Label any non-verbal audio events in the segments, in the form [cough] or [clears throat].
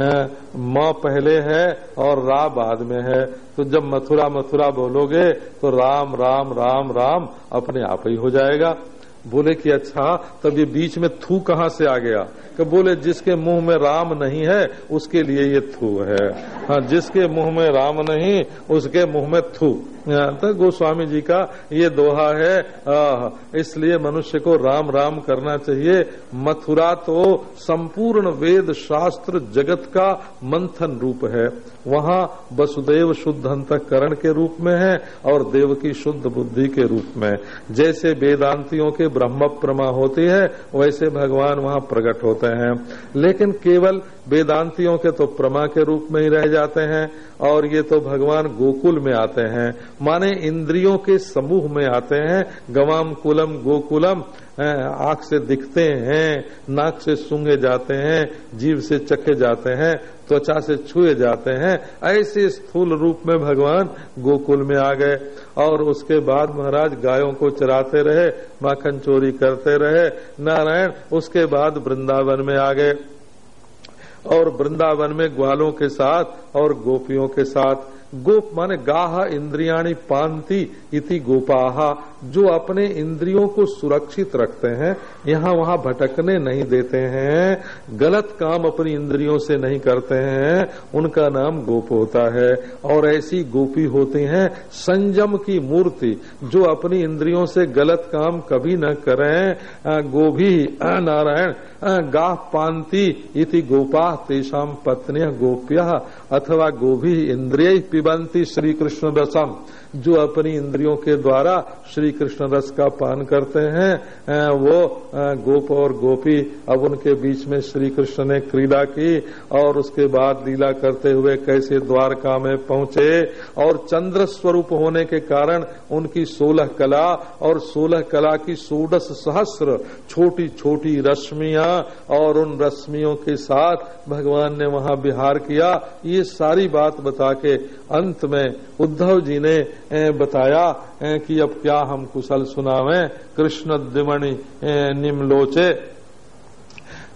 माँ पहले है और रा बाद में है। तो जब मथुरा मथुरा बोलोगे तो राम राम राम राम अपने आप ही हो जाएगा। बोले कि अच्छा तब ये बीच में थू कहाँ से आ गया? कि बोले, जिसके मुँह में राम नहीं है, उसके लिए ये थू है। हाँ जिसके मुँह में राम नहीं, उसके मुँह में थू। तो गोस्वामी जी का ये दोहा है इसलिए मनुष्य को राम राम करना चाहिए। मथुरा तो संपूर्ण वेद शास्त्र जगत का मंथन रूप है। वहाँ वसुदेव शुद्ध अंतकरण के रूप में है और देव की शुद्ध बुद्धि के रूप में। जैसे वेदांतियों के ब्रह्म प्रमा होती है, वैसे भगवान वहाँ प्रकट होते हैं। लेकिन केवल वेदांतियों के तो प्रमा के रूप में ही रह जाते हैं और ये तो भगवान गोकुल में आते हैं। माने इंद्रियों के समूह में आते हैं। गवाम कुलम गोकुलम आँख से दिखते हैं, नाक से सूँगे जाते हैं, जीव से चखे जाते हैं, त्वचा से छुए जाते हैं। ऐसे स्थूल रूप में भगवान गोकुल में आ गए और उसके बाद महाराज गायों को चराते रहे, माखन चोरी करते रहे। नारायण उसके बाद वृंदावन में आ गए। और वृंदावन में ग्वालों के साथ और गोपियों के साथ। गोप माने गाह इंद्रियाणी पांति इति गोपाहा। जो अपने इंद्रियों को सुरक्षित रखते हैं, यहाँ वहाँ भटकने नहीं देते हैं, गलत काम अपनी इंद्रियों से नहीं करते हैं, उनका नाम गोप होता है। और ऐसी गोपी होती हैं, संयम की मूर्ति, जो अपनी इंद्रियों से गलत काम कभी न करें। गोभी नारायण गाह पांति इति गोपा तेषाम पत्निया गोप्य, अथवा गोभी इंद्रिय पिबंती श्री कृष्ण रसम जो अपनी इंद्रियों के द्वारा श्री कृष्ण रस का पान करते हैं वो गोप और गोपी अब उनके बीच में श्री कृष्ण ने क्रीड़ा की और उसके बाद लीला करते हुए कैसे द्वारका में पहुँचे और चंद्र स्वरूप होने के कारण उनकी सोलह कला और सोलह कला की सोडस सहस्र छोटी छोटी रश्मियाँ और उन रश्मियों के साथ भगवान ने वहाँ बिहार किया। ये सारी बात बता के अंत में उद्धव जी ने बताया कि अब क्या हम कुशल सुनावें? कृष्ण दिमणि निमलोचे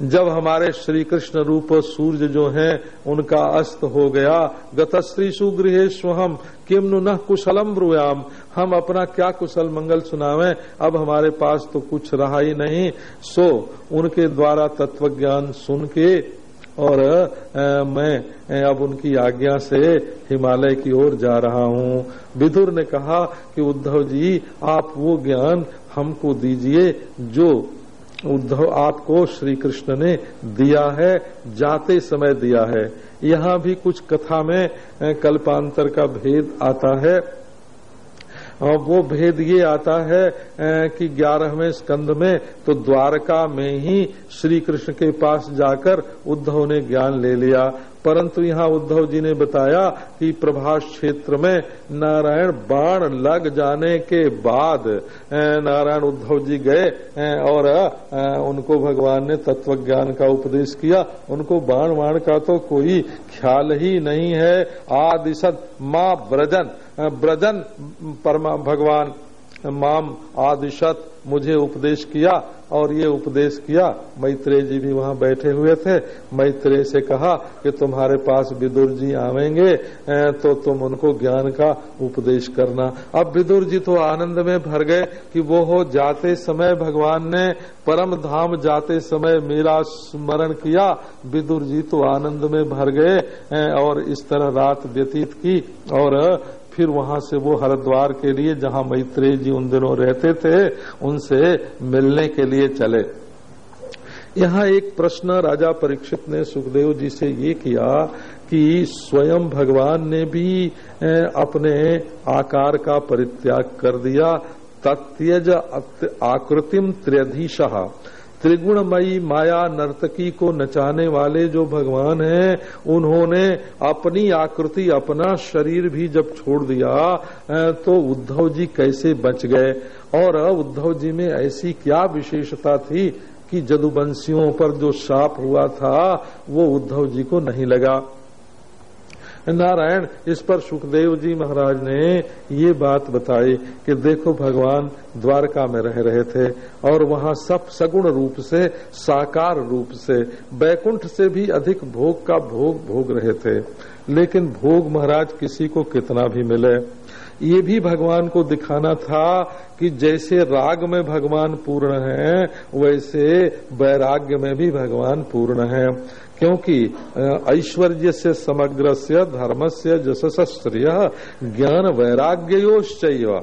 जब हमारे श्री कृष्ण रूप सूर्य जो हैं, उनका अस्त हो गया, गतश्री सुगृह हम किम न कुशलम ब्रुयाम। हम अपना क्या कुशल मंगल सुनावे? अब हमारे पास तो कुछ रहा ही नहीं। सो, उनके द्वारा तत्व ज्ञान सुन के और मैं अब उनकी आज्ञा से हिमालय की ओर जा रहा हूँ। विदुर ने कहा कि उद्धव जी, आप वो ज्ञान हमको दीजिए जो उद्धव आपको श्री कृष्ण ने दिया है, जाते समय दिया है। यहाँ भी कुछ कथा में कल्पांतर का भेद आता है। वो भेद ये आता है कि ग्यारहवें स्कंद में तो द्वारका में ही श्री कृष्ण के पास जाकर उद्धव ने ज्ञान ले लिया। परंतु यहाँ उद्धव जी ने बताया कि प्रभास क्षेत्र में नारायण बाण लग जाने के बाद नारायण उद्धव जी गए और उनको भगवान ने तत्व ज्ञान का उपदेश किया। उनको बाण वाण का तो कोई ख्याल ही नहीं है। आदिशत माँ ब्रजन ब्रजन, परमा, भगवान, माम, आदिशत, मुझे उपदेश किया और ये उपदेश किया। मैत्रेय जी भी वहाँ बैठे हुए थे। मैत्रेय से कहा कि तुम्हारे पास विदुर जी आवेंगे तो तुम उनको ज्ञान का उपदेश करना। अब विदुर जी तो आनंद में भर गए कि वो हो जाते समय भगवान ने परम धाम जाते समय मेरा स्मरण किया। विदुर जी तो आनंद में भर गए और इस तरह रात व्यतीत की और फिर वहाँ से वो हरिद्वार के लिए, जहाँ मैत्रेय जी उन दिनों रहते थे, उनसे मिलने के लिए चले। यहाँ एक प्रश्न राजा परीक्षित ने सुखदेव जी से ये किया कि स्वयं भगवान ने भी अपने आकार का परित्याग कर दिया। तत्यज आकृतिम त्र्यधीश। त्रिगुणमयी माया नर्तकी को नचाने वाले जो भगवान हैं, उन्होंने अपनी आकृति, अपना शरीर भी जब छोड़ दिया तो उद्धव जी कैसे बच गए? और उद्धव जी में ऐसी क्या विशेषता थी कि जदुवंशियों पर जो साप हुआ था, वो उद्धव जी को नहीं लगा। नारायण, इस पर सुखदेव जी महाराज ने ये बात बताई कि देखो भगवान द्वारका में रह रहे थे और वहाँ सब सगुण रूप से, साकार रूप से, बैकुंठ से भी अधिक भोग का भोग भोग रहे थे। लेकिन भोग महाराज किसी को कितना भी मिले। ये भी भगवान को दिखाना था कि जैसे राग में भगवान पूर्ण है, वैसे वैराग्य में भी भगवान पूर्ण है। क्योंकि ऐश्वर्य से समग्र से धर्म से जशस्त्रिय ज्ञान वैराग्योश्चय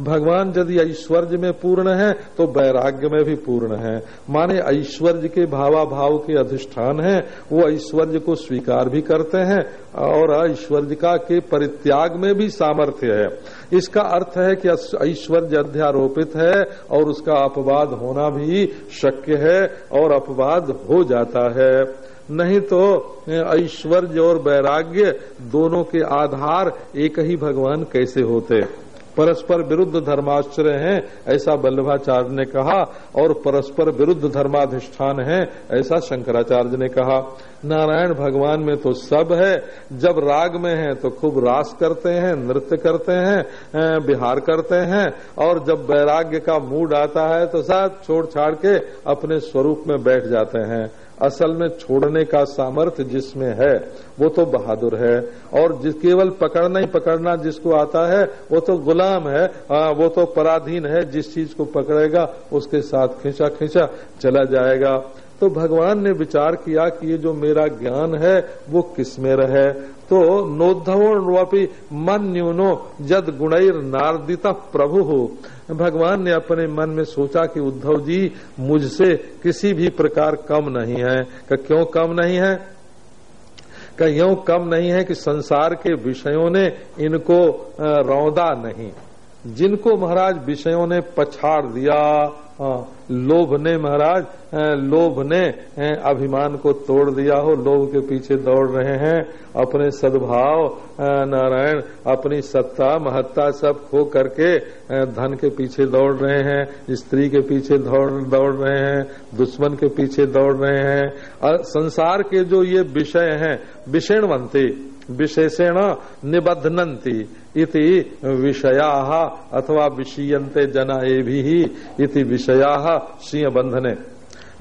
भगवान यदि ऐश्वर्य में पूर्ण है तो वैराग्य में भी पूर्ण है। माने ऐश्वर्य के भावा भाव के अधिष्ठान है, वो ऐश्वर्य को स्वीकार भी करते हैं, और ऐश्वर्य का के परित्याग में भी सामर्थ्य है। इसका अर्थ है कि ऐश्वर्य अध्यारोपित है, और उसका अपवाद होना भी शक्य है, और अपवाद हो जाता है। नहीं तो ऐश्वर्य और वैराग्य दोनों के आधार एक ही भगवान कैसे होते? परस्पर विरुद्ध धर्माश्रय हैं, ऐसा वल्लभाचार्य ने कहा, और परस्पर विरुद्ध धर्माधिष्ठान है, ऐसा शंकराचार्य ने कहा। नारायण भगवान में तो सब है, जब राग में है तो खूब रास करते हैं, नृत्य करते हैं बिहार करते हैं, और जब वैराग्य का मूड आता है तो साथ छोड़ छाड़ के अपने स्वरूप में बैठ जाते हैं। असल में छोड़ने का सामर्थ्य जिसमें है वो तो बहादुर है। और जिस केवल पकड़ना ही पकड़ना जिसको आता है वो तो गुलाम है आ, वो तो पराधीन है जिस चीज़ को पकड़ेगा उसके साथ खींचा खींचा चला जाएगा। तो भगवान ने विचार किया कि ये जो मेरा ज्ञान है वो किसमें रहे? तो नोद्धवपी मन न्यूनो जद गुणैर नारदिता प्रभु। हो भगवान ने अपने मन में सोचा कि उद्धव जी, मुझसे किसी भी प्रकार कम नहीं है। का क्यों कम नहीं है? का कम नहीं है कि संसार के विषयों ने इनको रौदा नहीं। जिनको महाराज विषयों ने पछाड़ दिया लोभ ने महाराज लोभ ने अभिमान को तोड़ दिया हो, लोभ के पीछे दौड़ रहे हैं। अपने सद्भाव नारायण, अपनी सत्ता, महत्ता सब खो करके धन के पीछे दौड़ रहे हैं, स्त्री के पीछे दौड़ दौड़ रहे हैं, दुश्मन के पीछे दौड़ रहे हैं। और संसार के जो ये विषय हैं विषयणवंती विशेषण निबध्नती इति विषया अथवा विषीयते जना ये भी इति विषया सिंह बंधने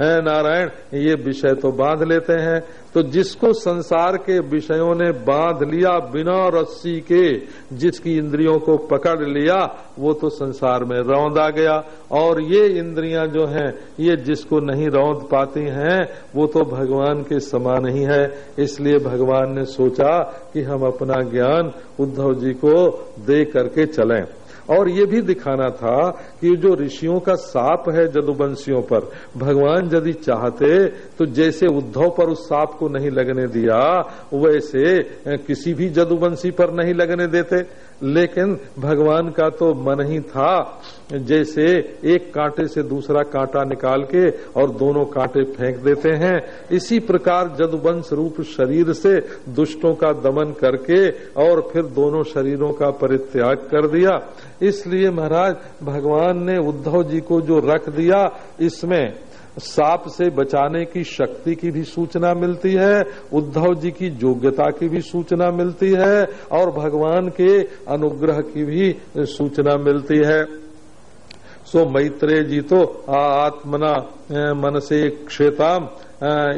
नारायण, ये विषय तो बाँध लेते हैं। तो जिसको संसार के विषयों ने बाँध लिया बिना रस्सी के, जिसकी इंद्रियों को पकड़ लिया, वो तो संसार में रौंदा गया। और ये इंद्रियाँ जो हैं, ये जिसको नहीं रौंद पाती हैं, वो तो भगवान के समान ही है। इसलिए भगवान ने सोचा कि हम अपना ज्ञान उद्धव जी को दे करके चलें। और ये भी दिखाना था कि जो ऋषियों का साप है जदुवंशियों पर, भगवान यदि चाहते तो जैसे उद्धव पर उस साप को नहीं लगने दिया, वैसे किसी भी जदुवंशी पर नहीं लगने देते। लेकिन भगवान का तो मन ही था जैसे एक कांटे से दूसरा कांटा निकाल के और दोनों कांटे फेंक देते हैं। इसी प्रकार जदुवंश रूप शरीर से दुष्टों का दमन करके और फिर दोनों शरीरों का परित्याग कर दिया। इसलिए महाराज, भगवान ने उद्धव जी को जो रख दिया, इसमें साप से बचाने की शक्ति की भी सूचना मिलती है, उद्धव जी की योग्यता की भी सूचना मिलती है और भगवान के अनुग्रह की भी सूचना मिलती है। सो मैत्रेय जी तो आत्मना मन से क्षेताम।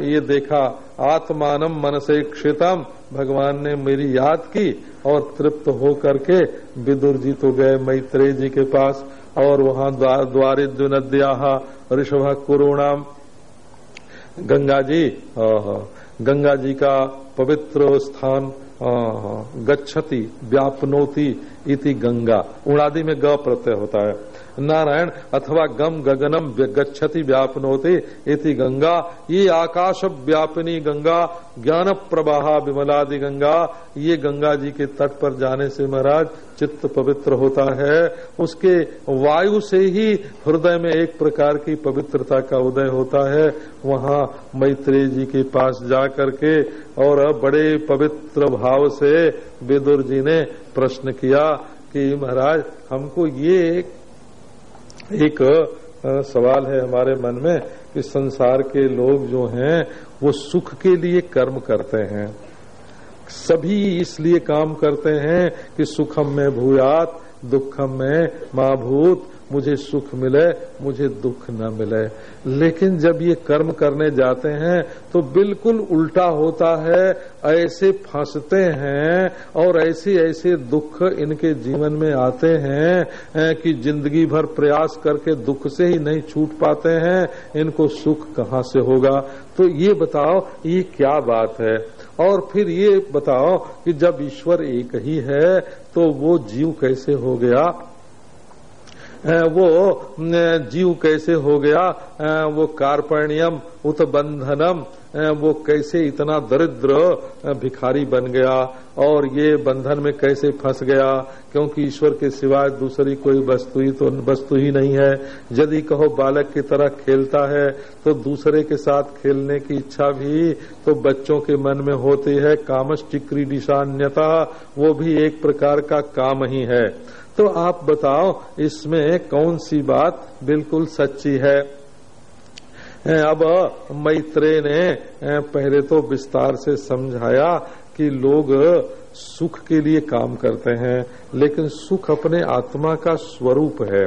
ये देखा आत्मानम मन से क्षेतम। भगवान ने मेरी याद की और तृप्त हो करके विदुर जी तो गए मैत्रेय जी के पास और वहाँ द्वारिद्व नद्या ऋषभ कुरुणाम। गंगा जी गंगा जी का पवित्र स्थान गच्छति, व्यापनोति इति गंगा। उड़ादि में ग प्रत्यय होता है। नारायण, अथवा गम गगनम गच्छति व्यापनोते, इति गंगा। ये आकाश व्यापनी गंगा ज्ञान प्रवाह विमलादि गंगा। ये गंगा जी के तट पर जाने से महाराज, चित्त पवित्र होता है। उसके वायु से ही हृदय में एक प्रकार की पवित्रता का उदय होता है। वहाँ मैत्री जी के पास जा करके और बड़े पवित्र भाव से विदुर जी ने प्रश्न किया कि महाराज, हमको ये एक सवाल है हमारे मन में कि संसार के लोग जो हैं, वो सुख के लिए कर्म करते हैं। सभी इसलिए काम करते हैं कि सुखम में भूयात, दुखम में माँ भूत मुझे सुख मिले, मुझे दुख न मिले। लेकिन जब ये कर्म करने जाते हैं तो बिल्कुल उल्टा होता है, ऐसे फंसते हैं और ऐसे ऐसे दुख इनके जीवन में आते हैं कि ज़िंदगी भर प्रयास करके दुख से ही नहीं छूट पाते हैं, इनको सुख कहाँ से होगा? तो ये बताओ, ये क्या बात है? और फिर ये बताओ कि जब ईश्वर एक ही है तो वो जीव कैसे हो गया? वो जीव कैसे हो गया वो कार्पण्यम उत्बंधनम वो कैसे इतना दरिद्र भिखारी बन गया और ये बंधन में कैसे फंस गया? क्योंकि ईश्वर के सिवाय दूसरी कोई वस्तु ही तो वस्तु ही नहीं है। यदि कहो बालक की तरह खेलता है तो दूसरे के साथ खेलने की इच्छा भी तो बच्चों के मन में होती है। कामश टिक्री दिशान्यता वो भी एक प्रकार का काम ही है। तो आप बताओ, इसमें कौन सी बात बिल्कुल सच्ची है? अब मैत्रेय ने पहले तो विस्तार से समझाया कि लोग सुख के लिए काम करते हैं लेकिन सुख अपने आत्मा का स्वरूप है।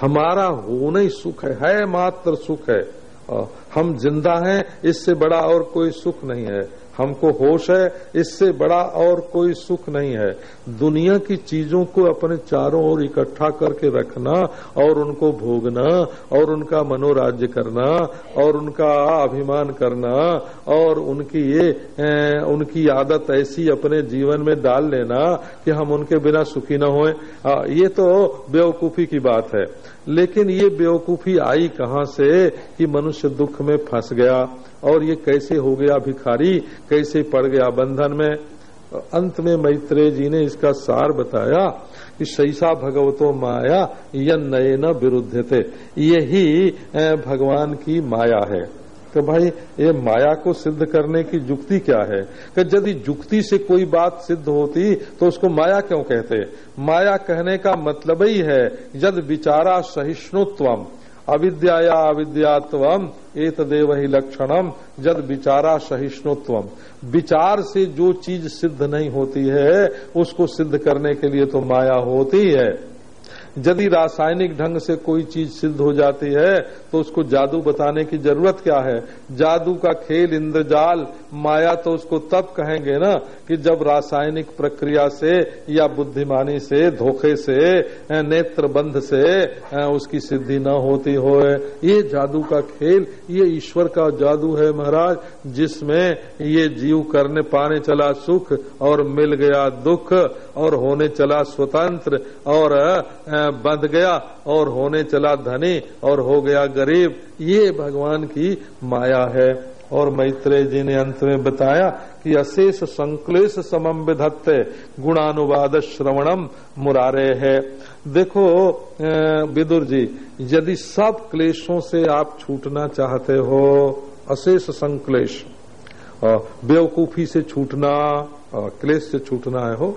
हमारा होना ही सुख है, है मात्र सुख है। हम ज़िंदा हैं इससे बड़ा और कोई सुख नहीं है। हमको होश है इससे बड़ा और कोई सुख नहीं है। दुनिया की चीज़ों को अपने चारों ओर इकट्ठा करके रखना और उनको भोगना और उनका मनोराज्य करना और उनका अभिमान करना और उनकी ये ए, उनकी आदत ऐसी अपने जीवन में डाल लेना कि हम उनके बिना सुखी न होए। ये तो बेवकूफ़ी की बात है। लेकिन ये बेवकूफ़ी आई कहाँ से कि मनुष्य दुख में फंस गया? और ये कैसे हो गया भिखारी, कैसे पड़ गया बंधन में? अंत में मैत्रेय जी ने इसका सार बताया कि शैसा भगवतो माया यन न विरुद्ध थे यही भगवान की माया है। कि भाई, ये माया को सिद्ध करने की जुक्ति क्या है? कि यदि जुक्ति से कोई बात सिद्ध होती तो उसको माया क्यों कहते? माया कहने का मतलब ही है, यद विचारा सहिष्णुत्वम अविद्या अविद्यात्वम एक देव ही लक्षणम, जद विचारा सहिष्णुत्व विचार से जो चीज़ सिद्ध नहीं होती है, उसको सिद्ध करने के लिए तो माया होती है। यदि रासायनिक ढंग से कोई चीज़ सिद्ध हो जाती है तो उसको जादू बताने की ज़रूरत क्या है? जादू का खेल इंद्रजाल, माया तो उसको तब कहेंगे ना, कि जब रासायनिक प्रक्रिया से या बुद्धिमानी से, धोखे से नेत्र बंध से उसकी सिद्धि न होती हो ये जादू का खेल, ये ईश्वर का जादू है महाराज, जिसमें ये जीव करने पाने चला सुख और मिल गया दुख और होने चला स्वतंत्र और बंध गया और होने चला धनी और हो गया गरीब। ये भगवान की माया है। और मैत्रेय जी ने अंत में बताया कि अशेष संकलेश समम विधत्ते, गुणानुवाद श्रवणम मुरारे है। देखो विदुर जी, यदि सब क्लेशों से आप छूटना चाहते हो, अशेष संकलेश बेवकूफ़ी से छूटना क्लेश से छूटना है हो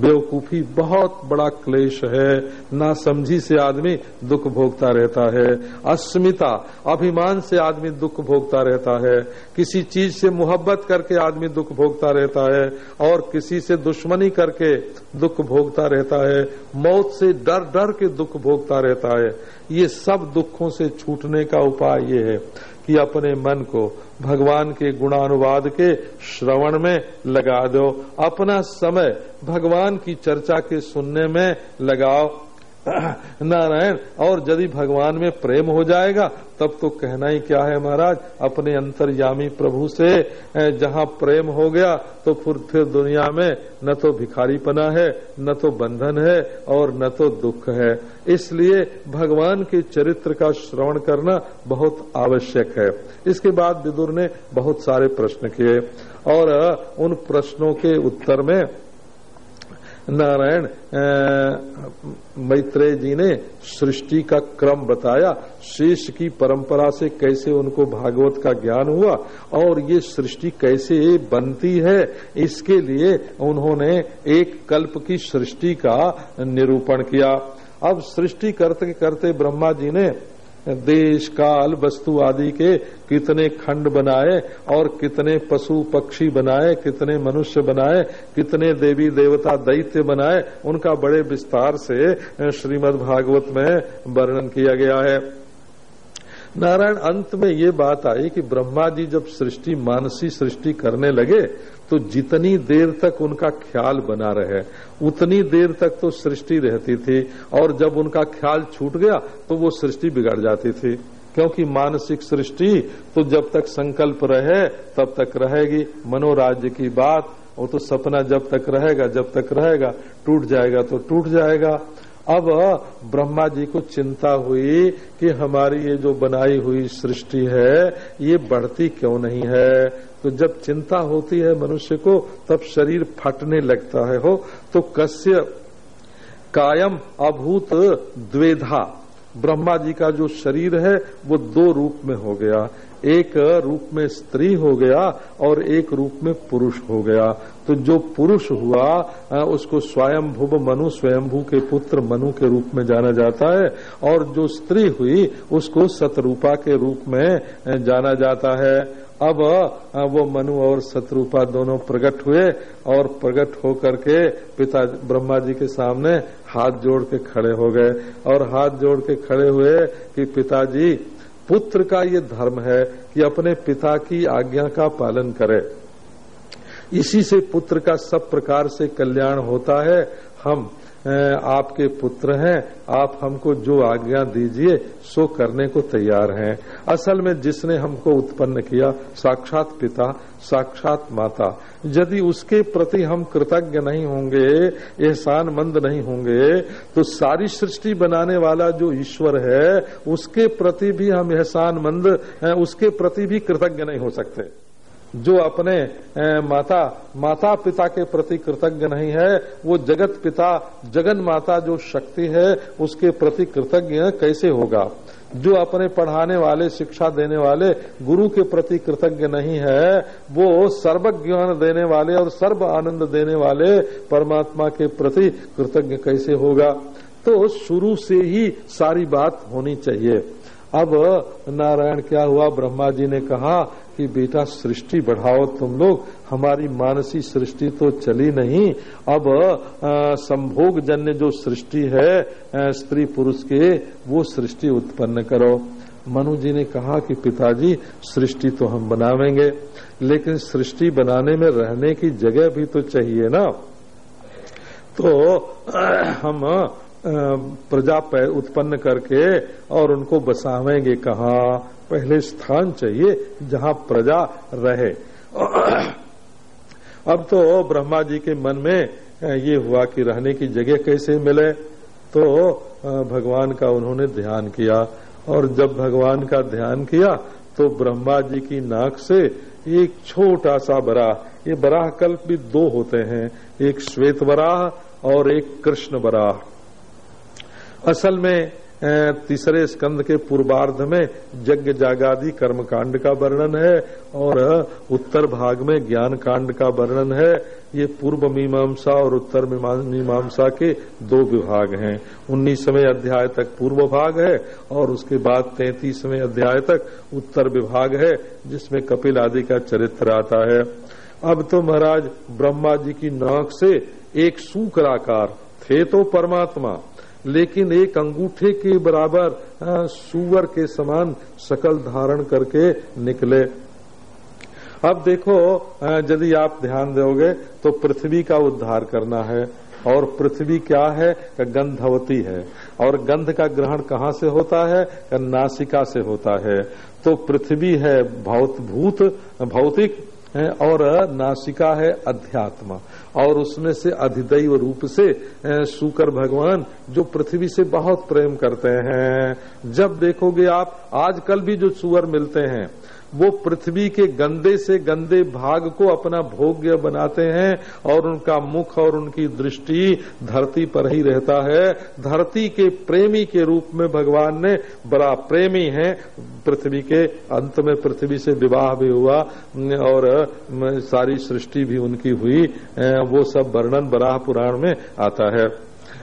बेवकूफ़ी बहुत बड़ा क्लेश है। ना समझी से आदमी दुख भोगता रहता है। अस्मिता, अभिमान से आदमी दुख भोगता रहता है। किसी चीज़ से मोहब्बत करके आदमी दुख भोगता रहता है और किसी से दुश्मनी करके दुख भोगता रहता है। मौत से डर डर के दुख भोगता रहता है। ये सब दुखों से छूटने का उपाय ये है। कि अपने मन को भगवान के गुणानुवाद के श्रवण में लगा दो। अपना समय भगवान की चर्चा के सुनने में लगाओ। [laughs] नारायण, और यदि भगवान में प्रेम हो जाएगा, तब तो कहना ही क्या है महाराज, अपने अंतर्यामी प्रभु से जहाँ प्रेम हो गया तो फिर फिर दुनिया में न तो भिखारी पना है, न तो बंधन है, और न तो दुख है। इसलिए भगवान के चरित्र का श्रवण करना बहुत आवश्यक है। इसके बाद विदुर ने बहुत सारे प्रश्न किए, और उन प्रश्नों के उत्तर में नारायण मैत्रेय जी ने सृष्टि का क्रम बताया, शेष की परंपरा से कैसे उनको भागवत का ज्ञान हुआ, और ये सृष्टि कैसे बनती है, इसके लिए उन्होंने एक कल्प की सृष्टि का निरूपण किया। अब सृष्टि करते करते ब्रह्मा जी ने देश, काल, वस्तु आदि के कितने खंड बनाए और कितने पशु, पक्षी बनाए, कितने मनुष्य बनाए, कितने देवी देवता दैत्य बनाए, उनका बड़े विस्तार से श्रीमद् भागवत में वर्णन किया गया है। नारायण, अंत में ये बात आई कि ब्रह्मा जी जब सृष्टि, मानसी सृष्टि करने लगे तो जितनी देर तक उनका ख्याल बना रहे। उतनी देर तक तो सृष्टि रहती थी, और जब उनका ख्याल छूट गया तो वो सृष्टि बिगड़ जाती थी। क्योंकि मानसिक सृष्टि तो जब तक संकल्प रहे, तब तक रहेगी। मनोराज्य की बात, वो तो सपना जब तक रहेगा, जब तक रहेगा, टूट जाएगा तो टूट जाएगा। अब ब्रह्मा जी को चिंता हुई कि हमारी ये जो बनाई हुई सृष्टि है, ये बढ़ती क्यों नहीं है? तो जब चिंता होती है मनुष्य को, तब शरीर फटने लगता है। हो तो कश्य कायम अभूत द्वेधा। ब्रह्मा जी का जो शरीर है, वो दो रूप में हो गया। एक रूप में स्त्री हो गया और एक रूप में पुरुष हो गया। तो जो पुरुष हुआ उसको स्वयंभु मनु, स्वयंभू के पुत्र मनु के रूप में जाना जाता है। और जो स्त्री हुई, उसको सतरूपा के रूप में जाना जाता है। अब वो मनु और सतरूपा दोनों प्रकट हुए और प्रकट होकर के पिता ब्रह्मा जी के सामने हाथ जोड़ के खड़े हो गए और हाथ जोड़ के खड़े हुए कि पिताजी, पुत्र का ये धर्म है कि अपने पिता की आज्ञा का पालन करे। इसी से पुत्र का सब प्रकार से कल्याण होता है। हम आपके पुत्र हैं, आप हमको जो आज्ञा दीजिए, सो करने को तैयार हैं। असल में जिसने हमको उत्पन्न किया, साक्षात पिता, साक्षात माता। यदि उसके प्रति हम कृतज्ञ नहीं होंगे एहसान मंद नहीं होंगे तो सारी सृष्टि बनाने वाला जो ईश्वर है, उसके प्रति भी हम एहसान मंद उसके प्रति भी कृतज्ञ नहीं हो सकते। जो अपने माता माता पिता के प्रति कृतज्ञ नहीं है, वो जगत पिता, जगन माता जो शक्ति है, उसके प्रति कृतज्ञ कैसे होगा? जो अपने पढ़ाने वाले, शिक्षा देने वाले, गुरु के प्रति कृतज्ञ नहीं है, वो सर्व ज्ञान देने वाले और सर्व आनंद देने वाले परमात्मा के प्रति कृतज्ञ कैसे होगा? तो शुरू से ही सारी बात होनी चाहिए। अब नारायण क्या हुआ? ब्रह्मा जी ने कहा कि बेटा सृष्टि बढ़ाओ, तुम लोग। हमारी मानसी सृष्टि तो चली नहीं। अब संभोग जन्य जो सृष्टि है स्त्री पुरुष के, वो सृष्टि उत्पन्न करो। मनु जी ने कहा कि पिताजी, सृष्टि तो हम बनावेंगे, लेकिन सृष्टि बनाने में रहने की जगह भी तो चाहिए ना। तो हम प्रजा उत्पन्न करके और उनको बसावेंगे कहा? पहले स्थान चाहिए जहाँ प्रजा रहे। अब तो ब्रह्मा जी के मन में ये हुआ कि रहने की जगह कैसे मिले? तो भगवान का उन्होंने ध्यान किया। और जब भगवान का ध्यान किया तो ब्रह्मा जी की नाक से एक छोटा सा बराह ये बराह कल्प भी दो होते हैं, एक श्वेत बराह और एक कृष्ण बराह। असल में तीसरे स्कंद के पूर्वार्ध में यज्ञ जागादि कर्मकांड का वर्णन है और उत्तर भाग में ज्ञान कांड का वर्णन है। ये पूर्व मीमांसा और उत्तर मीमांसा के दो विभाग हैं। उन्नीसवें अध्याय तक पूर्व भाग है और उसके बाद तैतीसवें अध्याय तक उत्तर विभाग है, जिसमें कपिल आदि का चरित्र आता है। अब तो महाराज ब्रह्मा जी की नाक से एक सूकराकार थे तो परमात्मा। लेकिन एक अंगूठे के बराबर सुअर के समान शकल धारण करके निकले। अब देखो यदि आप ध्यान दोगे तो पृथ्वी का उद्धार करना है। और पृथ्वी क्या है? गंधवती है। और गंध का ग्रहण कहाँ से होता है? नासिका से होता है। तो पृथ्वी है भौत भूत भौतिक और नासिका है अध्यात्म। और उसमें से अधिदैव रूप से शुकर भगवान, जो पृथ्वी से बहुत प्रेम करते हैं। जब देखोगे आप, आजकल भी जो सुअर मिलते हैं, वो पृथ्वी के गंदे से गंदे भाग को अपना भोग्य बनाते हैं और उनका मुख और उनकी दृष्टि धरती पर ही रहता है। धरती के प्रेमी के रूप में भगवान ने बड़ा प्रेमी है। पृथ्वी के अंत में पृथ्वी से विवाह भी हुआ, और सारी सृष्टि भी उनकी हुई वो सब वर्णन बराह पुराण में आता है।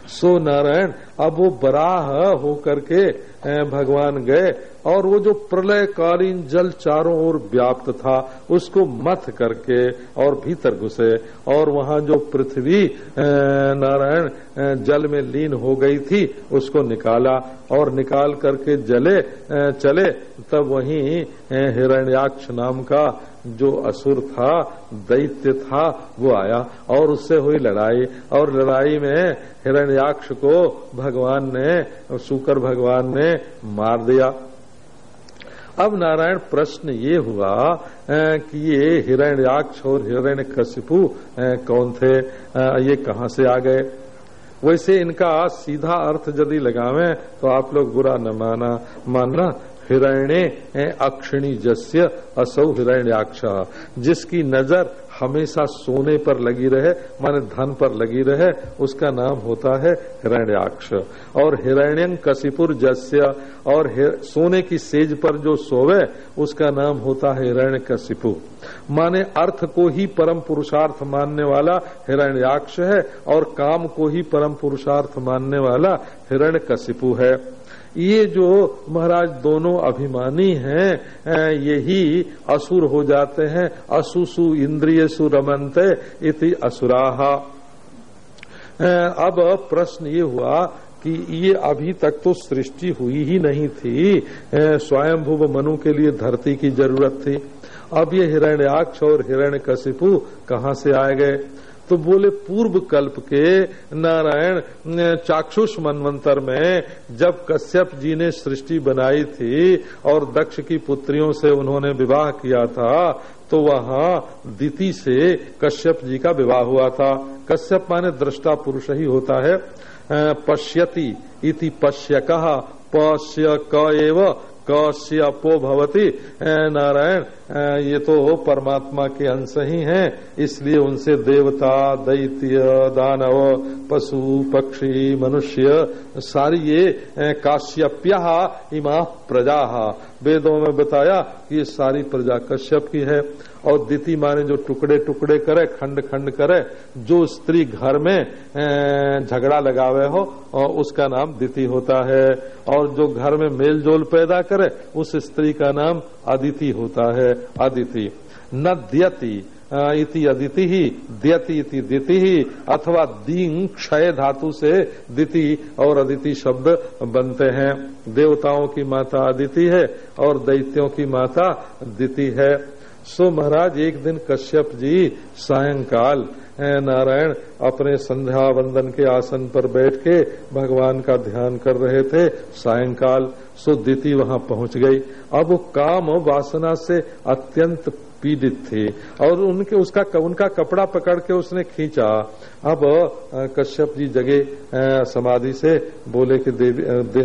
सो नारायण, अब वो बराह होकर के भगवान गए और वो जो प्रलयकालीन जल चारों ओर व्याप्त था, उसको मथ करके और भीतर घुसे और वहाँ जो पृथ्वी नारायण जल में लीन हो गई थी, उसको निकाला और निकाल करके जले चले, तब वहीं हिरण्याक्ष नाम का जो असुर था, दैत्य था, वो आया और उससे हुई लड़ाई। और लड़ाई में हिरण्याक्ष को भगवान ने शुकर भगवान ने मार दिया। अब नारायण, प्रश्न ये हुआ कि ये हिरण्याक्ष और हिरण्य कशिपु कौन थे? ये कहाँ से आ गए? वैसे इनका सीधा अर्थ यदि लगावे तो आप लोग बुरा न माना, मानना। हिरण्य अक्षिणी जस्य, असौ हिरण्याक्ष। जिसकी नज़र हमेशा सोने पर लगी रहे, माने धन पर लगी रहे, उसका नाम होता है हिरण्याक्ष। और हिरण्यं कशिपुर जस्य, और सोने की सेज पर जो सोवे, उसका नाम होता है हिरण्य कशिपु माने अर्थ को ही परम पुरुषार्थ मानने वाला हिरण्याक्ष है, और काम को ही परम पुरुषार्थ मानने वाला हिरण्य कशिपु है। ये जो महाराज दोनों अभिमानी हैं यही असुर हो जाते हैं। असुसु इंद्रियसु रमनते इति असुराहा अब प्रश्न ये हुआ कि ये अभी तक तो सृष्टि हुई ही नहीं थी। स्वयंभुव मनु के लिए धरती की ज़रूरत थी। अब ये हिरण्याक्ष और हिरण्य कशिपु कहाँ से आए गए? तो बोले, पूर्व कल्प के नारायण, चाक्षुष मनवंतर में जब कश्यप जी ने सृष्टि बनाई थी और दक्ष की पुत्रियों से उन्होंने विवाह किया था तो वहाँ दिति से कश्यप जी का विवाह हुआ था। कश्यप माने दृष्टा पुरुष ही होता है। पश्यति इति पश्य कहा पश्य क एव कश्यपो भवती। नारायण ये तो परमात्मा के अंश ही हैं, इसलिए उनसे देवता, दैत्य, दानव, पशु, पक्षी, मनुष्य, सारी ये काश्यप्या इमा प्रजा। वेदों में बताया कि ये सारी प्रजा कश्यप की है। और दिति माने जो टुकड़े टुकड़े करे, खंड खंड करे, जो स्त्री घर में झगड़ा लगावे हो और उसका नाम दिति होता है। और जो घर में मेल जोल पैदा करे, उस स्त्री का नाम अदिति होता है। अदिति। न द्यति इति अदिति ही, दियति इति दिति ही, अथवा दींग क्षय धातु से दिति और अदिति शब्द बनते हैं। देवताओं की माता अदिति है और दैत्यों की माता दिति है। सो महाराज, एक दिन कश्यप जी सायंकाल नारायण, अपने संध्या वंदन के आसन पर बैठ के भगवान का ध्यान कर रहे थे, सायंकाल, सो दिति वहाँ पहुँच गई। अब काम वासना से अत्यंत पीड़ित थे और उनके उसका उनका कपड़ा पकड़ के उसने खींचा। अब कश्यप जी जगे समाधि से बोले कि देवी दे,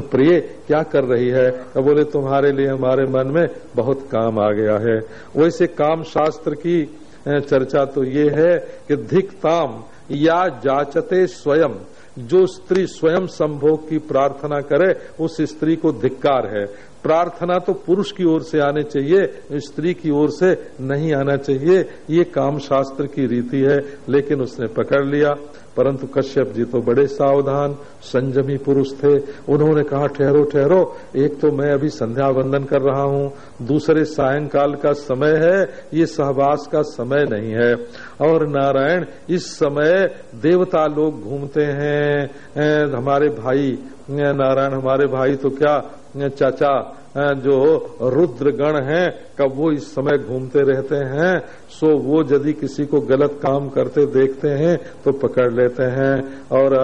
प्रिय क्या कर रही है? तो बोले तुम्हारे लिए हमारे मन में बहुत काम आ गया है। वैसे काम शास्त्र की चर्चा तो ये है कि धिकताम या जाचते स्वयं। जो स्त्री स्वयं संभोग की प्रार्थना करे उस स्त्री को धिक्कार है। प्रार्थना तो पुरुष की ओर से आने चाहिए, स्त्री की ओर से नहीं आना चाहिए। ये काम शास्त्र की रीति है, लेकिन उसने पकड़ लिया। परंतु कश्यप जी तो बड़े सावधान संजमी पुरुष थे। उन्होंने कहा, ठहरो ठहरो। एक तो मैं अभी संध्या वंदन कर रहा हूँ। दूसरे सायंकाल का समय है, ये सहवास का समय नहीं है। और नारायण, इस समय देवता लोग घूमते हैं। हमारे भाई नारायण, हमारे भाई तो क्या चाचा जो रुद्र गण हैं, कब वो इस समय घूमते रहते हैं, सो वो यदि किसी को गलत काम करते देखते हैं तो पकड़ लेते हैं और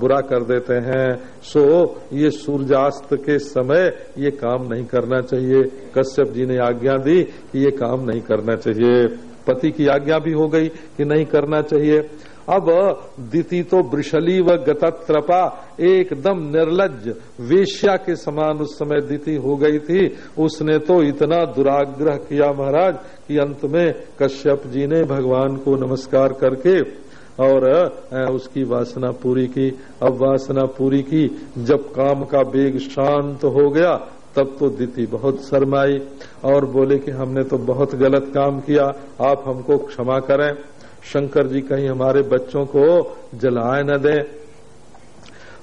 बुरा कर देते हैं। सो ये सूर्यास्त के समय ये काम नहीं करना चाहिए। कश्यप जी ने आज्ञा दी कि ये काम नहीं करना चाहिए। पति की आज्ञा भी हो गई कि नहीं करना चाहिए। अब दिति तो ब्रिशली व गतत्रपा, एकदम निर्लज। वेश्या के समान उस समय दिति हो गई थी। उसने तो इतना दुराग्रह किया महाराज, कि अंत में कश्यप जी ने भगवान को नमस्कार करके और उसकी वासना पूरी की। अब वासना पूरी की, जब काम का बेग शांत हो गया, तब तो दिति बहुत शर्माई और बोले कि हमने तो बहुत गलत काम किया, आप हमको क्षमा करें। शंकर जी कहीं हमारे बच्चों को जलाए न दें।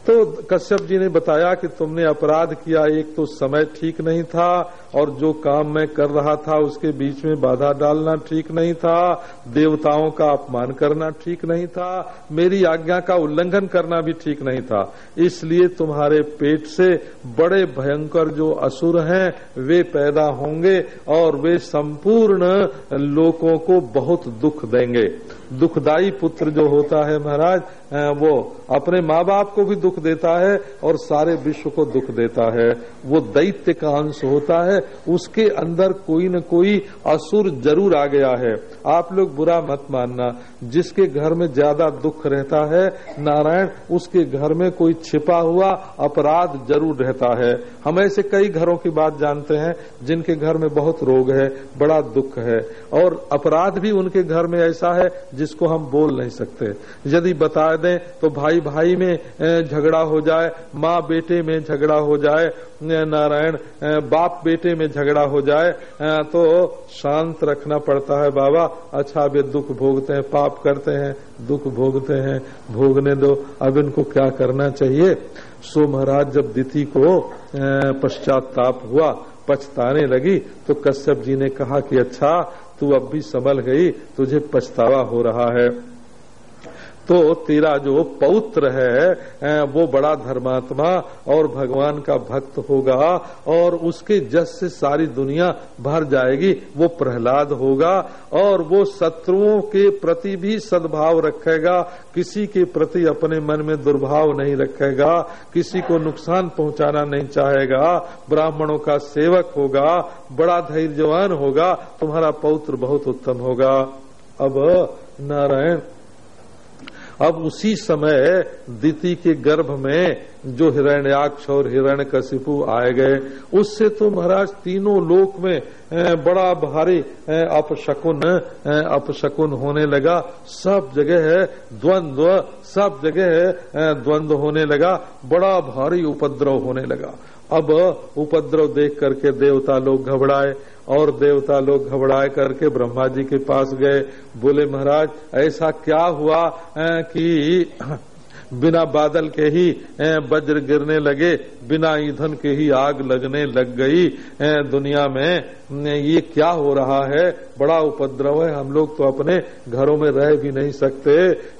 तो कश्यप जी ने बताया कि तुमने अपराध किया, एक तो समय ठीक नहीं था और जो काम मैं कर रहा था उसके बीच में बाधा डालना ठीक नहीं था, देवताओं का अपमान करना ठीक नहीं था, मेरी आज्ञा का उल्लंघन करना भी ठीक नहीं था। इसलिए तुम्हारे पेट से बड़े भयंकर जो असुर हैं, वे पैदा होंगे और वे संपूर्ण लोगों को बहुत दुख देंगे। दुखदाई पुत्र जो होता है महाराज वो अपने माँ बाप को भी दुख देता है और सारे विश्व को दुख देता है। वो दैत्य का अंश होता है उसके अंदर कोई न कोई असुर ज़रूर आ गया है। आप लोग बुरा मत मानना। जिसके घर में ज़्यादा दुख रहता है, नारायण, उसके घर में कोई छिपा हुआ अपराध ज़रूर रहता है। हम ऐसे कई घरों की बात जानते हैं, जिनके घर में बहुत रोग है, बड़ा दुख है। और अपराध भी उनके घर में ऐसा है, जिसको हम बोल नहीं सकते। यदि बता दें तो भाई भाई में झगड़ा हो जाए माँ बेटे में झगड़ा हो जाए नारायण बाप बेटे में झगड़ा हो जाए तो शांत रखना पड़ता है बाबा। अच्छा वे दुख भोगते हैं, पाप करते हैं, दुख भोगते हैं। भोगने दो, अब इनको क्या करना चाहिए? सो महाराज, जब दिति को पश्चाताप हुआ, पछताने लगी तो कश्यप जी ने कहा कि अच्छा तू अब भी संभल गई, तुझे पछतावा हो रहा है। तो तेरा जो पौत्र है वो बड़ा धर्मात्मा और भगवान का भक्त होगा और उसके जस से सारी दुनिया भर जाएगी, वो प्रहलाद होगा और वो शत्रुओं के प्रति भी सद्भाव रखेगा, किसी के प्रति अपने मन में दुर्भाव नहीं रखेगा, किसी को नुकसान पहुंचाना नहीं चाहेगा, ब्राह्मणों का सेवक होगा, बड़ा धैर्यवान होगा, तुम्हारा पौत्र बहुत उत्तम होगा। अब नारायण अब उसी समय दिति के गर्भ में जो हिरण्याक्ष और हिरण्य कशिपु आए गए, उससे तो महाराज तीनों लोक में बड़ा भारी अपशकुन अपशकुन होने लगा। सब जगह है, द्वंद्व, सब जगह है द्वंद्व होने लगा, बड़ा भारी उपद्रव होने लगा। अब उपद्रव देख करके देवता लोग घबराए और देवता लोग घबराए करके ब्रह्मा जी के पास गए। बोले, महाराज, ऐसा क्या हुआ कि बिना बादल के ही वज्र गिरने लगे, बिना ईंधन के ही आग लगने लग गई? दुनिया में ये क्या हो रहा है? बड़ा उपद्रव है, हम लोग तो अपने घरों में रह भी नहीं सकते।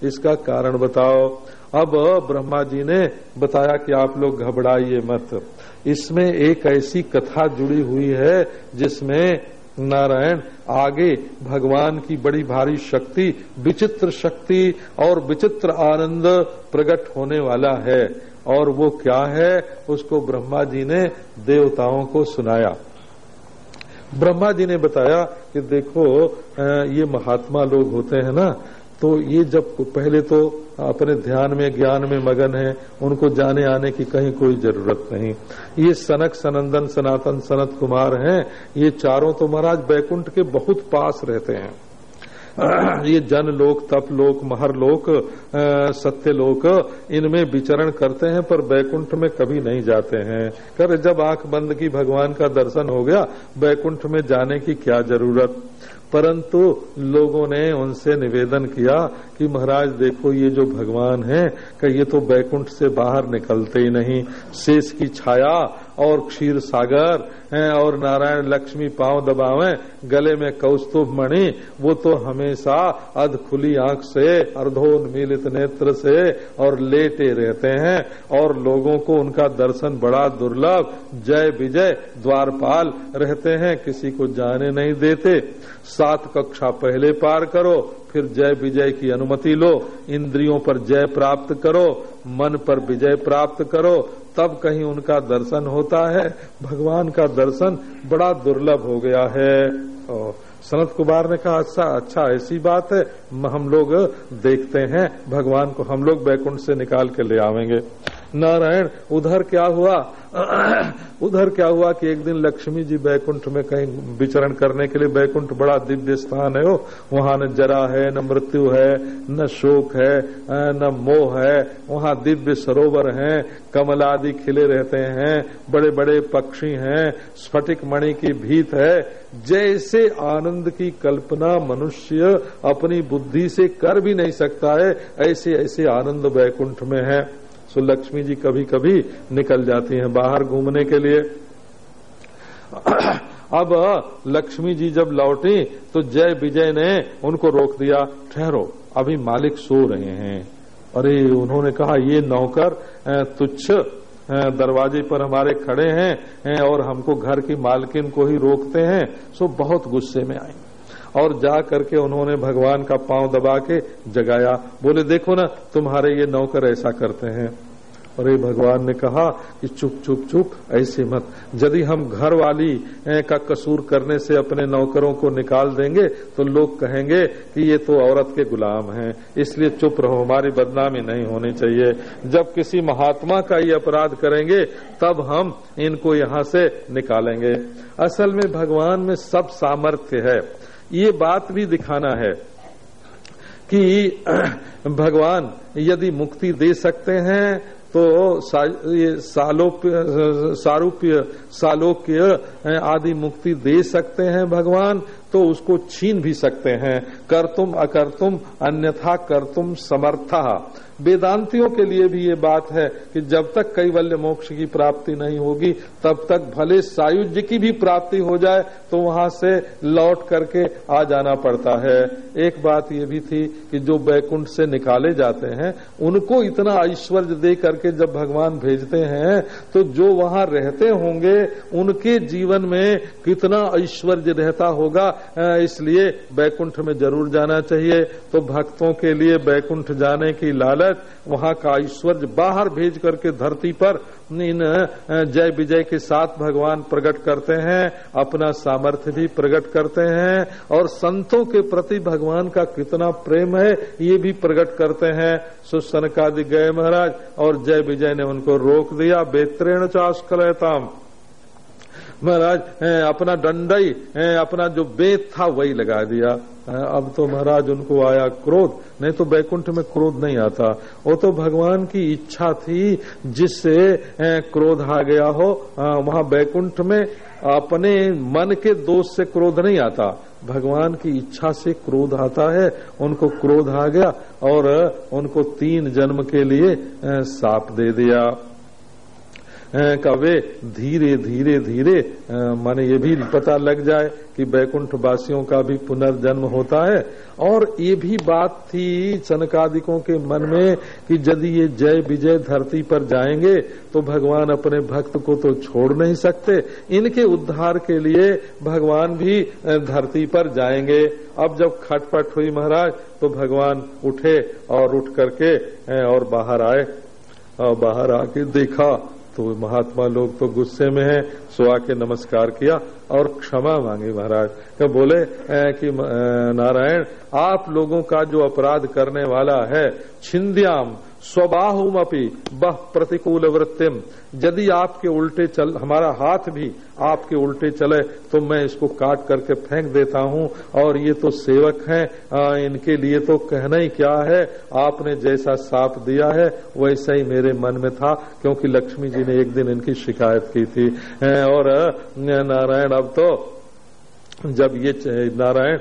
इसका कारण बताओ। अब ब्रह्मा जी ने बताया कि आप लोग घबराइए मत। इसमें एक ऐसी कथा जुड़ी हुई है जिसमें नारायण आगे भगवान की बड़ी भारी शक्ति, विचित्र शक्ति और विचित्र आनंद प्रकट होने वाला है। और वो क्या है, उसको ब्रह्मा जी ने देवताओं को सुनाया। ब्रह्मा जी ने बताया कि देखो ये महात्मा लोग होते हैं ना तो ये जब पहले तो अपने ध्यान में, ज्ञान में मगन है, उनको जाने आने की कहीं कोई ज़रूरत नहीं। ये सनक सनंदन सनातन सनत कुमार हैं, ये चारों तो महाराज बैकुंठ के बहुत पास रहते हैं। [clears throat] ये जन लोक, तप लोक, महर लोक सत्य लोक, इनमें विचरण करते हैं, पर बैकुंठ में कभी नहीं जाते हैं। कर जब आँख बंद की भगवान का दर्शन हो गया, बैकुंठ में जाने की क्या ज़रूरत? परंतु लोगों ने उनसे निवेदन किया कि महाराज, देखो ये जो भगवान है कि ये तो बैकुंठ से बाहर निकलते ही नहीं। शेष की छाया और क्षीर सागर हैं, और नारायण लक्ष्मी पाँव दबावे, गले में कौस्तुभ मणि, वो तो हमेशा अध खुली आँख से, अर्धोन्मीलित नेत्र से और लेटे रहते हैं, और लोगों को उनका दर्शन बड़ा दुर्लभ, जय विजय, द्वारपाल रहते हैं, किसी को जाने नहीं देते। सात कक्षा पहले पार करो, फिर जय विजय की अनुमति लो, इंद्रियों पर जय प्राप्त करो, मन पर विजय प्राप्त करो तब कहीं उनका दर्शन होता है। भगवान का दर्शन बड़ा दुर्लभ हो गया है। सनत कुमार ने कहा अच्छा अच्छा ऐसी बात है। हम लोग देखते हैं। भगवान को हम लोग बैकुंठ से निकाल के ले आवेंगे। नारायण, उधर क्या हुआ? उधर क्या हुआ कि एक दिन लक्ष्मी जी बैकुंठ में कहीं विचरण करने के लिए, बैकुंठ बड़ा दिव्य स्थान है वो वहाँ न जरा है, न मृत्यु है, न शोक है न मोह है, वहाँ दिव्य सरोवर हैं, कमल आदि खिले रहते हैं बड़े बड़े पक्षी हैं, स्फटिक मणि की भीत है, जैसे आनंद की कल्पना मनुष्य अपनी बुद्धि से कर भी नहीं सकता है ऐसे ऐसे आनंद बैकुंठ में है। सो लक्ष्मी जी कभी कभी निकल जाती हैं बाहर घूमने के लिए। अब लक्ष्मी जी जब लौटी तो जय विजय ने उनको रोक दिया। ठहरो, अभी मालिक सो रहे हैं। अरे, उन्होंने कहा, ये नौकर तुच्छ दरवाजे पर हमारे खड़े हैं और हमको घर की मालकिन को ही रोकते हैं। सो बहुत गुस्से में आई। और जा करके उन्होंने भगवान का पाँव दबा के जगाया। बोले, देखो ना, तुम्हारे ये नौकर ऐसा करते हैं। अरे भगवान ने कहा कि, चुप चुप चुप, ऐसे मत। यदि हम घर वाली का कसूर करने से अपने नौकरों को निकाल देंगे तो लोग कहेंगे कि ये तो औरत के गुलाम हैं। इसलिए चुप रहो, हमारी बदनामी नहीं होनी चाहिए। जब किसी महात्मा का ये अपराध करेंगे, तब हम इनको यहाँ से निकालेंगे। असल में भगवान में सब सामर्थ्य है। ये बात भी दिखाना है कि [clears throat] भगवान यदि मुक्ति दे सकते हैं तो सालोप्य, सारूप्य, सालोक्य आदि मुक्ति दे सकते हैं भगवान तो उसको छीन भी सकते हैं। कर तुम अकर तुम अन्यथा कर तुम समर्था। वेदांतियों के लिए भी ये बात है कि जब तक कैवल्य मोक्ष की प्राप्ति नहीं होगी, तब तक भले सायुज्य की भी प्राप्ति हो जाए तो वहाँ से लौट करके आ जाना पड़ता है। एक बात ये भी थी कि जो बैकुंठ से निकाले जाते हैं, उनको इतना ऐश्वर्य दे करके जब भगवान भेजते हैं तो जो वहाँ रहते होंगे, उनके जीवन में कितना ऐश्वर्य रहता होगा इसलिए बैकुंठ में ज़रूर जाना चाहिए। तो भक्तों के लिए बैकुंठ जाने की लालच वहाँ का ऐश्वर्य बाहर भेज करके धरती पर इन जय विजय के साथ भगवान प्रकट करते हैं, अपना सामर्थ्य भी प्रकट करते हैं, और संतों के प्रति भगवान का कितना प्रेम है, ये भी प्रकट करते हैं। सुसनकादि गए महाराज, और जय विजय ने उनको रोक दिया, बेत्रेण चास्कलताम महाराज अपना डंडई अपना जो बेत था वही लगा दिया। अब तो महाराज उनको आया क्रोध, नहीं तो बैकुंठ में क्रोध नहीं आता। वो तो भगवान की इच्छा थी, जिससे क्रोध आ गया हो वहाँ बैकुंठ में अपने मन के दोष से क्रोध नहीं आता। भगवान की इच्छा से क्रोध आता है, उनको क्रोध आ गया और उनको तीन जन्म के लिए साप दे दिया। का वे धीरे धीरे धीरे माने ये भी पता लग जाए कि बैकुंठ वासियों का भी पुनर्जन्म होता है। और ये भी बात थी सनकादिकों के मन में कि यदि ये जय विजय धरती पर जाएँगे तो भगवान अपने भक्त को तो छोड़ नहीं सकते। इनके उद्धार के लिए भगवान भी धरती पर जाएँगे। अब जब खटपट हुई महाराज तो भगवान उठे और उठ करके और बाहर आए। और बाहर आके देखा तो महात्मा लोग तो गुस्से में हैं, सो आके नमस्कार किया और क्षमा मांगी महाराज। क्या बोले कि नारायण, आप लोगों का जो अपराध करने वाला है, छिंद्याम स्वबाहुमपि बह प्रतिकूल वृत्तिम यदि आपके उल्टे चल, हमारा हाथ भी आपके उल्टे चले तो मैं इसको काट करके फेंक देता हूँ। और ये तो सेवक हैं इनके लिए तो कहना ही क्या है? आपने जैसा साफ़ दिया है, वैसा ही मेरे मन में था, क्योंकि लक्ष्मी जी ने एक दिन इनकी शिकायत की थी। और नारायण, अब तो जब ये नारायण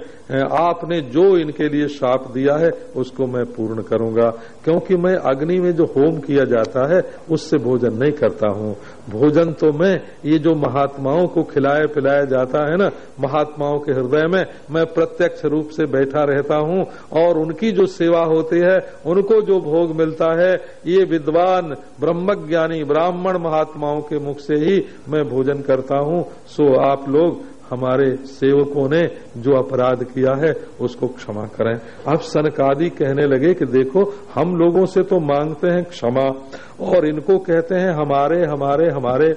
आपने जो इनके लिए शाप दिया है, उसको मैं पूर्ण करूँगा। क्योंकि मैं अग्नि में जो होम किया जाता है, उससे भोजन नहीं करता हूँ। भोजन तो मैं, ये जो महात्माओं को खिलाया पिलाया जाता है ना, महात्माओं के हृदय में, मैं प्रत्यक्ष रूप से बैठा रहता हूँ। और उनकी जो सेवा होती है, उनको जो भोग मिलता है, ये विद्वान, ब्रह्मज्ञानी, ब्राह्मण महात्माओं के मुख से ही मैं भोजन करता हूँ। सो आप लोग हमारे सेवकों ने जो अपराध किया है, उसको क्षमा करें। अब सनकादि कहने लगे कि देखो, हम लोगों से तो मांगते हैं क्षमा, और इनको कहते हैं, हमारे हमारे हमारे।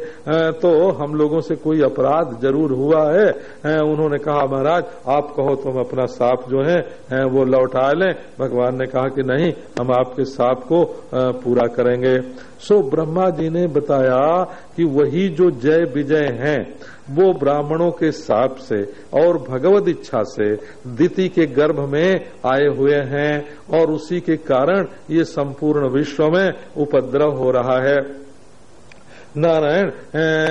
तो हम लोगों से कोई अपराध ज़रूर हुआ है? उन्होंने कहा, महाराज, आप कहो, तुम अपना साप जो है वो लौटा लें। भगवान ने कहा कि नहीं, हम आपके साप को पूरा करेंगे। सो ब्रह्मा जी ने बताया कि वही जो जय विजय हैं, वो ब्राह्मणों के साप से और भगवत इच्छा से दिति के गर्भ में आए हुए हैं और उसी के कारण ये संपूर्ण विश्व में उपद्रव हो रहा है। नारायण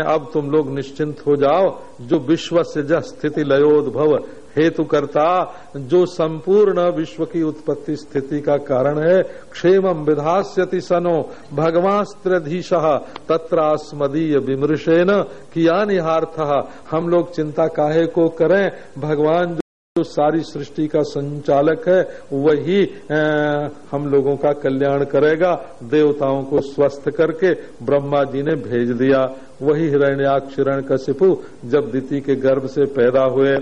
अब तुम लोग निश्चिंत हो जाओ। जो विश्व से ज स्थिति लयोद्भव हेतु करता, जो संपूर्ण विश्व की उत्पत्ति स्थिति का कारण है, क्षेम विधास्यति सनो, भगवास्त्रधीश, तत्रास्मदीय विमृशेन, किया निहार्थ। हम लोग चिंता काहे को करें? भगवान जो सारी सृष्टि का संचालक है, वही हम लोगों का कल्याण करेगा। देवताओं को स्वस्थ करके ब्रह्मा जी ने भेज दिया। वही हिरण्याक्ष हिरण कशिपु जब दिति के गर्भ से पैदा हुए।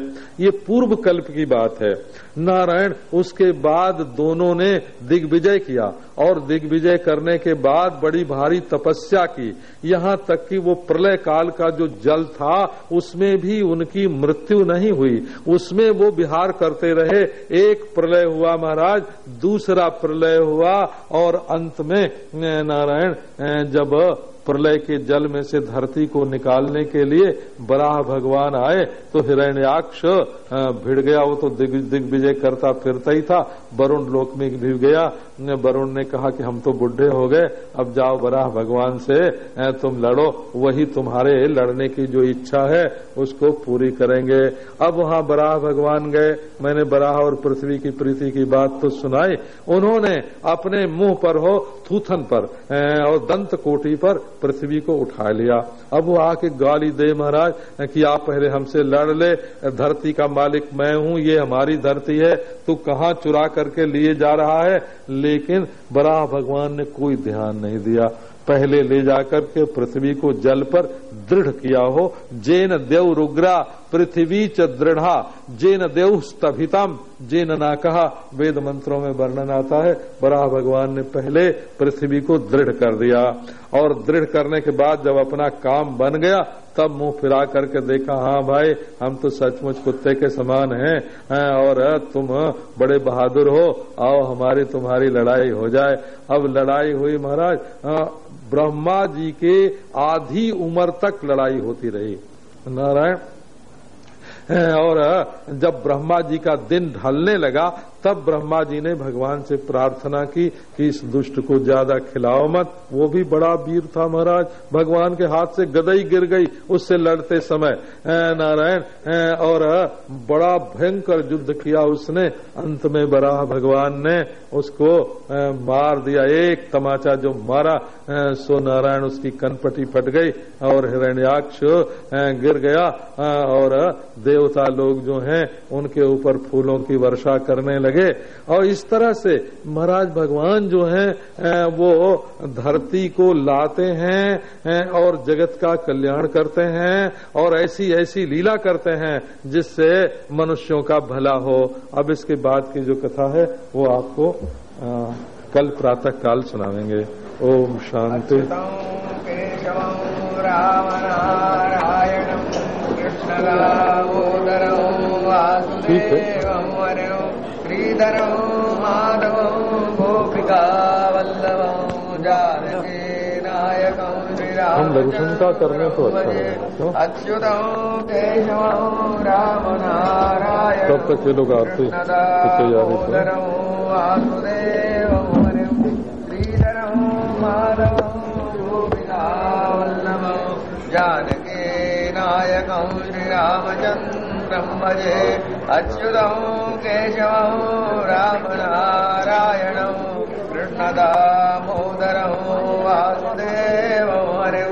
ये पूर्व कल्प की बात है। नारायण, उसके बाद दोनों ने दिग्विजय किया और दिग्विजय करने के बाद बड़ी भारी तपस्या की। यहाँ तक कि वो प्रलय काल का जो जल था, उसमें भी उनकी मृत्यु नहीं हुई। उसमें वो बिहार करते रहे। एक प्रलय हुआ महाराज, दूसरा प्रलय हुआ और अंत में, नारायण, जब प्रलय के जल में से धरती को निकालने के लिए बराह भगवान आए तो हिरण्याक्ष भिड़ गया, वो तो दिग्विजय करता फिरता ही था। वरुण लोक में भी गया। वरुण ने कहा कि हम तो बुढ़े हो गए, अब जाओ बराह भगवान से तुम लड़ो, वही तुम्हारे लड़ने की जो इच्छा है, उसको पूरी करेंगे। अब वहाँ बराह भगवान गए। मैंने बराह और पृथ्वी की प्रीति की बात तो सुनाई। उन्होंने अपने मुँह पर हो, थूथन पर और दंत कोटी पर पृथ्वी को उठा लिया। अब वो आके गाली दे महाराज, कि आप पहले हमसे लड़ ले, धरती का मालिक मैं हूँ, ये हमारी धरती है, तू कहा चुरा करके लिए जा रहा है? लेकिन बड़ा भगवान ने कोई ध्यान नहीं दिया। पहले ले जाकर के पृथ्वी को जल पर दृढ़ किया हो। जेन देव रुग्रा पृथ्वी च दृढ़ा। जेन देव स्तभितम। जेन ना कहा। वेद मंत्रों में वर्णन आता है बराह भगवान ने पहले पृथ्वी को दृढ़ कर दिया। और दृढ़ करने के बाद जब अपना काम बन गया तब मुँह फिरा करके देखा हाँ भाई हम तो सचमुच कुत्ते के समान हैं है, और तुम बड़े बहादुर हो। आओ हमारी तुम्हारी लड़ाई हो जाए। अब लड़ाई हुई महाराज ब्रह्मा जी के आधी उम्र तक लड़ाई होती रही। नारायण, और जब ब्रह्मा जी का दिन ढलने लगा तब ब्रह्मा जी ने भगवान से प्रार्थना की कि इस दुष्ट को ज़्यादा खिलाओ मत। वो भी बड़ा वीर था महाराज। भगवान के हाथ से गदई गिर गई उससे लड़ते समय। नारायण और बड़ा भयंकर युद्ध किया उसने। अंत में बराह भगवान ने उसको मार दिया। एक तमाचा जो मारा सो नारायण उसकी कनपटी फट गई और हिरण्याक्ष गिर गया। और देवता लोग जो हैं, उनके ऊपर फूलों की वर्षा करने लगे। लगे। और इस तरह से महाराज भगवान जो हैं वो धरती को लाते हैं और जगत का कल्याण करते हैं और ऐसी ऐसी लीला करते हैं जिससे मनुष्यों का भला हो। अब इसके बाद की जो कथा है वो आपको कल प्रातः काल सुनावेंगे। ओम शांति। राम नारायण कृष्ण ठीक है। श्रीधरौ माधवौ गोपिका वल्लभौ जानकी नायकौ हम लघुशंका करने तो अच्छा लगेगा अच्युतौ केशवौ राम नारायण तब तक ये लोग आते वासुदेव श्रीधरौ माधवौ गोपिका वल्लभौ जानकी नायकौ श्रीरामचन्द्रं ब्रह्मजे अच्युतौ केशवौ रामनारायणौ कृष्णदामोदरौ वासुदेवौ हरिः